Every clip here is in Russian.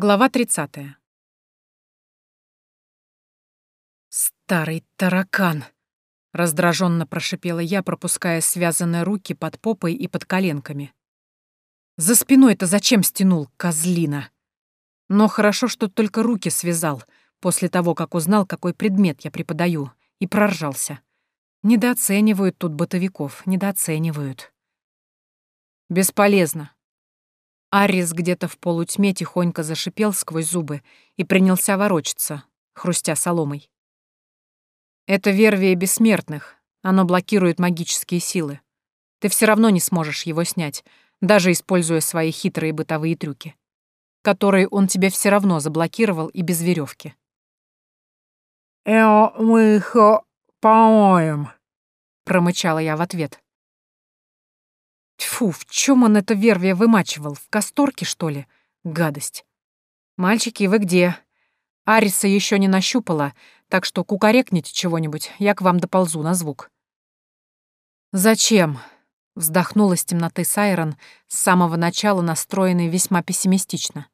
Глава 30. «Старый таракан!» — раздраженно прошипела я, пропуская связанные руки под попой и под коленками. «За спиной-то зачем стянул, козлина?» Но хорошо, что только руки связал, после того, как узнал, какой предмет я преподаю, и проржался. Недооценивают тут бытовиков, недооценивают. «Бесполезно», Арис где-то в полутьме тихонько зашипел сквозь зубы и принялся ворочаться, хрустя соломой. «Это вервие бессмертных. Оно блокирует магические силы. Ты все равно не сможешь его снять, даже используя свои хитрые бытовые трюки, которые он тебе все равно заблокировал и без веревки. «Эо, мы их помоем», — промычала я в ответ. Тьфу, в чем он это вервие вымачивал? В касторке, что ли? Гадость. Мальчики, вы где? Ариса еще не нащупала, так что кукарекните чего-нибудь, я к вам доползу на звук. Зачем? Вздохнула с темноты Сайрон, с самого начала настроенный весьма пессимистично.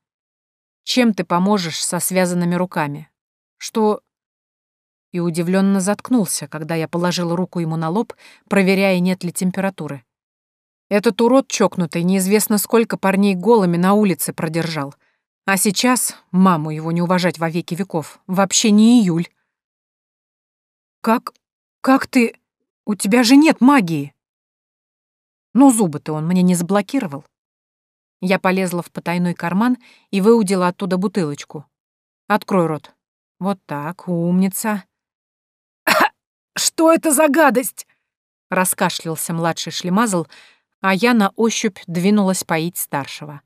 Чем ты поможешь со связанными руками? Что... И удивленно заткнулся, когда я положила руку ему на лоб, проверяя, нет ли температуры. Этот урод чокнутый неизвестно сколько парней голыми на улице продержал. А сейчас, маму его не уважать во веки веков, вообще не июль. «Как... как ты... у тебя же нет магии!» «Ну, зубы-то он мне не заблокировал». Я полезла в потайной карман и выудила оттуда бутылочку. «Открой рот. Вот так, умница». «Что это за гадость?» — раскашлялся младший шлемазл, а я на ощупь двинулась поить старшего.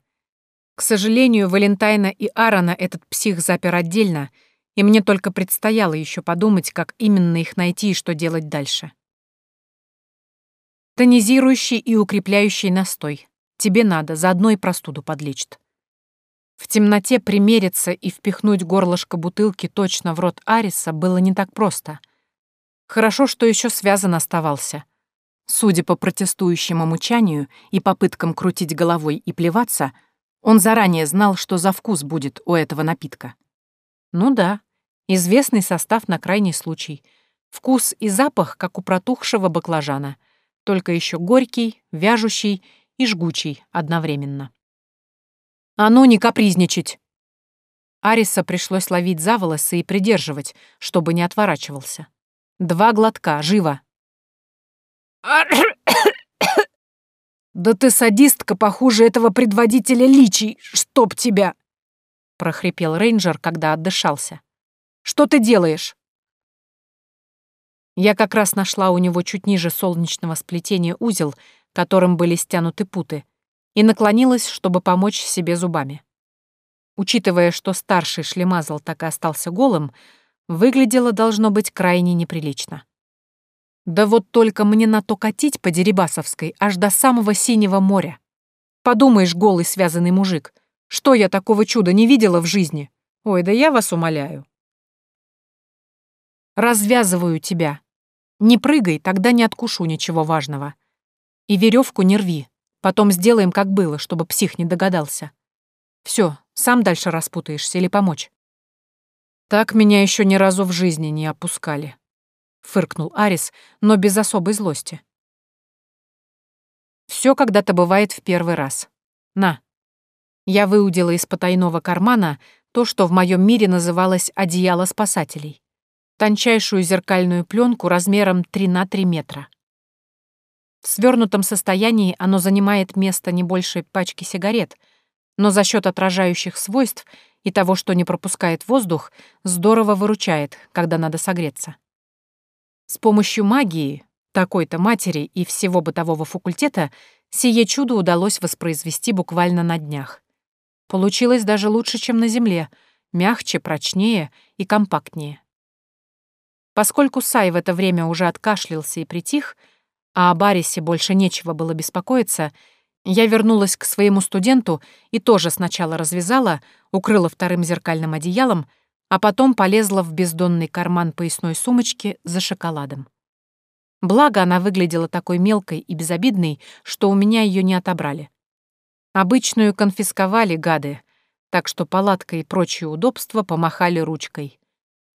К сожалению, Валентайна и Аарона этот псих запер отдельно, и мне только предстояло еще подумать, как именно их найти и что делать дальше. Тонизирующий и укрепляющий настой. Тебе надо, заодно и простуду подлечит. В темноте примериться и впихнуть горлышко бутылки точно в рот Ариса было не так просто. Хорошо, что еще связан оставался. Судя по протестующему мучанию и попыткам крутить головой и плеваться, он заранее знал, что за вкус будет у этого напитка. Ну да, известный состав на крайний случай. Вкус и запах, как у протухшего баклажана, только еще горький, вяжущий и жгучий одновременно. «А ну, не капризничать!» Ариса пришлось ловить за волосы и придерживать, чтобы не отворачивался. «Два глотка, живо!» «Да ты садистка похуже этого предводителя личий, чтоб тебя!» — прохрипел рейнджер, когда отдышался. «Что ты делаешь?» Я как раз нашла у него чуть ниже солнечного сплетения узел, которым были стянуты путы, и наклонилась, чтобы помочь себе зубами. Учитывая, что старший шлемазл так и остался голым, выглядело должно быть крайне неприлично. Да вот только мне на то катить по Дерибасовской аж до самого Синего моря. Подумаешь, голый связанный мужик. Что я такого чуда не видела в жизни? Ой, да я вас умоляю. Развязываю тебя. Не прыгай, тогда не откушу ничего важного. И веревку не рви. Потом сделаем, как было, чтобы псих не догадался. Все, сам дальше распутаешься или помочь. Так меня еще ни разу в жизни не опускали. — фыркнул Арис, но без особой злости. Все когда-то бывает в первый раз. На». Я выудила из потайного кармана то, что в моем мире называлось «одеяло спасателей». Тончайшую зеркальную пленку размером 3 на 3 метра. В свернутом состоянии оно занимает место не больше пачки сигарет, но за счет отражающих свойств и того, что не пропускает воздух, здорово выручает, когда надо согреться. С помощью магии, такой-то матери и всего бытового факультета сие чудо удалось воспроизвести буквально на днях. Получилось даже лучше, чем на Земле, мягче, прочнее и компактнее. Поскольку Сай в это время уже откашлялся и притих, а о Барисе больше нечего было беспокоиться, я вернулась к своему студенту и тоже сначала развязала, укрыла вторым зеркальным одеялом, а потом полезла в бездонный карман поясной сумочки за шоколадом. Благо, она выглядела такой мелкой и безобидной, что у меня ее не отобрали. Обычную конфисковали, гады, так что палатка и прочие удобства помахали ручкой.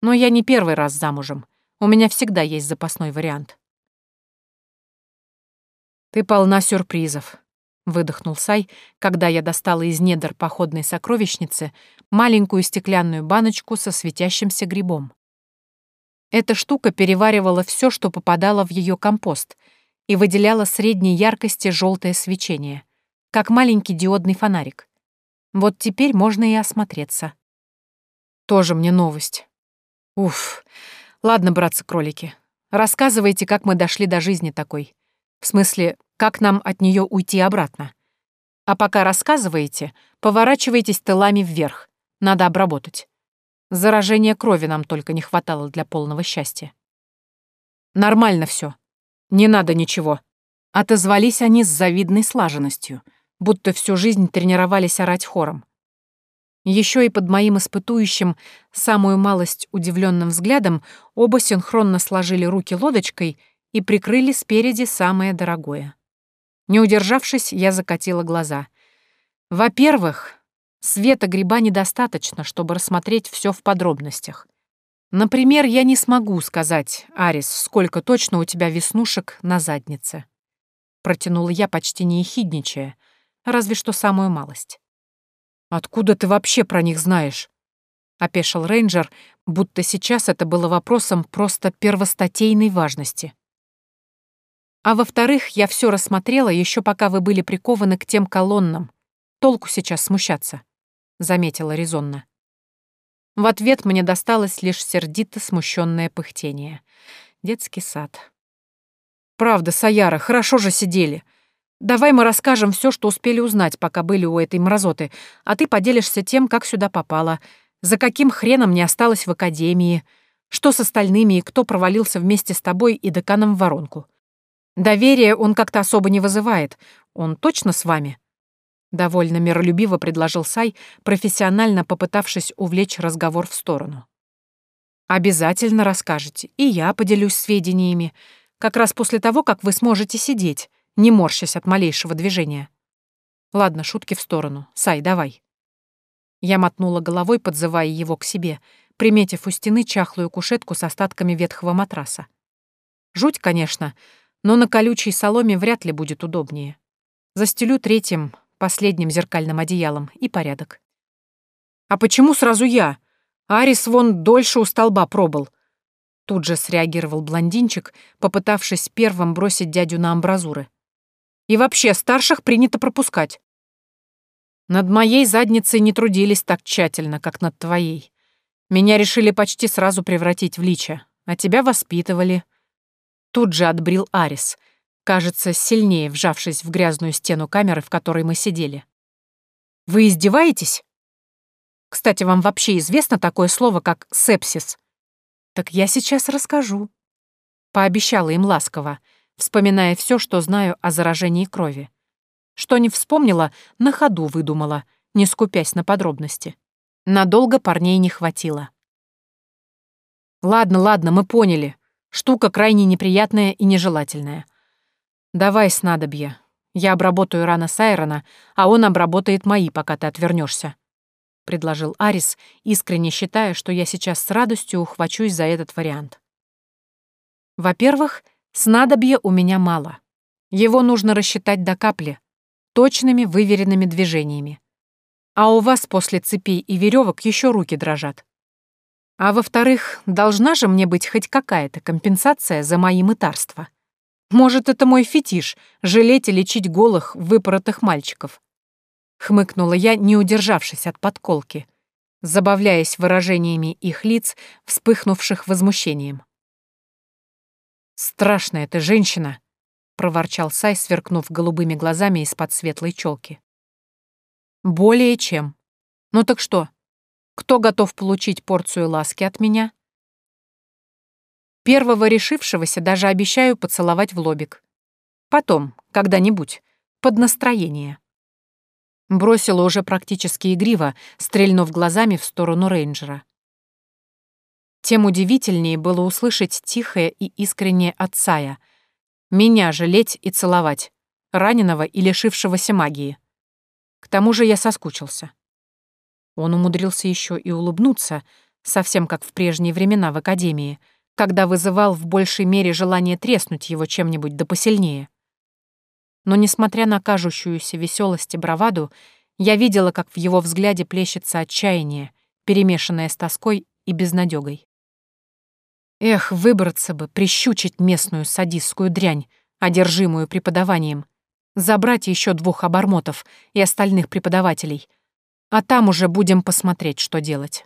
Но я не первый раз замужем. У меня всегда есть запасной вариант. «Ты полна сюрпризов», — выдохнул Сай, когда я достала из недр походной сокровищницы маленькую стеклянную баночку со светящимся грибом. Эта штука переваривала все, что попадало в ее компост, и выделяла средней яркости желтое свечение, как маленький диодный фонарик. Вот теперь можно и осмотреться. Тоже мне новость. Уф. Ладно, братцы-кролики, рассказывайте, как мы дошли до жизни такой. В смысле, как нам от нее уйти обратно. А пока рассказываете, поворачивайтесь тылами вверх. Надо обработать. Заражения крови нам только не хватало для полного счастья. Нормально все. Не надо ничего. Отозвались они с завидной слаженностью, будто всю жизнь тренировались орать хором. Еще и под моим испытующим, самую малость удивленным взглядом, оба синхронно сложили руки лодочкой и прикрыли спереди самое дорогое. Не удержавшись, я закатила глаза. Во-первых, Света гриба недостаточно, чтобы рассмотреть все в подробностях. Например, я не смогу сказать, Арис, сколько точно у тебя веснушек на заднице. Протянула я, почти не ехидничая, разве что самую малость. «Откуда ты вообще про них знаешь?» — опешил рейнджер, будто сейчас это было вопросом просто первостатейной важности. А во-вторых, я все рассмотрела еще пока вы были прикованы к тем колоннам. Толку сейчас смущаться заметила резонно. В ответ мне досталось лишь сердито смущенное пыхтение. Детский сад. «Правда, Саяра, хорошо же сидели. Давай мы расскажем все, что успели узнать, пока были у этой мразоты, а ты поделишься тем, как сюда попала, за каким хреном не осталось в академии, что с остальными и кто провалился вместе с тобой и деканом в воронку. Доверие он как-то особо не вызывает. Он точно с вами?» Довольно миролюбиво предложил Сай, профессионально попытавшись увлечь разговор в сторону. «Обязательно расскажете, и я поделюсь сведениями, как раз после того, как вы сможете сидеть, не морщась от малейшего движения. Ладно, шутки в сторону. Сай, давай». Я мотнула головой, подзывая его к себе, приметив у стены чахлую кушетку с остатками ветхого матраса. Жуть, конечно, но на колючей соломе вряд ли будет удобнее. Застелю третьим, последним зеркальным одеялом, и порядок. «А почему сразу я? Арис вон дольше у столба пробыл». Тут же среагировал блондинчик, попытавшись первым бросить дядю на амбразуры. «И вообще, старших принято пропускать». Над моей задницей не трудились так тщательно, как над твоей. Меня решили почти сразу превратить в лича, а тебя воспитывали. Тут же отбрил Арис — кажется, сильнее вжавшись в грязную стену камеры, в которой мы сидели. «Вы издеваетесь? Кстати, вам вообще известно такое слово, как сепсис? Так я сейчас расскажу». Пообещала им ласково, вспоминая все, что знаю о заражении крови. Что не вспомнила, на ходу выдумала, не скупясь на подробности. Надолго парней не хватило. «Ладно, ладно, мы поняли. Штука крайне неприятная и нежелательная. «Давай снадобье. Я обработаю раны Сайрона, а он обработает мои, пока ты отвернешься», — предложил Арис, искренне считая, что я сейчас с радостью ухвачусь за этот вариант. Во-первых, снадобья у меня мало. Его нужно рассчитать до капли, точными, выверенными движениями. А у вас после цепей и веревок еще руки дрожат. А во-вторых, должна же мне быть хоть какая-то компенсация за мои мытарства. Может, это мой фетиш — жалеть и лечить голых, выпоротых мальчиков. Хмыкнула я, не удержавшись от подколки, забавляясь выражениями их лиц, вспыхнувших возмущением. «Страшная ты женщина!» — проворчал Сай, сверкнув голубыми глазами из-под светлой челки. «Более чем. Ну так что, кто готов получить порцию ласки от меня?» Первого решившегося даже обещаю поцеловать в лобик. Потом, когда-нибудь, под настроение. Бросила уже практически игриво, стрельнув глазами в сторону рейнджера. Тем удивительнее было услышать тихое и искреннее от Сая. Меня жалеть и целовать, раненого и лишившегося магии. К тому же я соскучился. Он умудрился еще и улыбнуться, совсем как в прежние времена в академии, когда вызывал в большей мере желание треснуть его чем-нибудь да посильнее. Но, несмотря на кажущуюся веселость и браваду, я видела, как в его взгляде плещется отчаяние, перемешанное с тоской и безнадёгой. Эх, выбраться бы, прищучить местную садистскую дрянь, одержимую преподаванием, забрать еще двух обормотов и остальных преподавателей, а там уже будем посмотреть, что делать.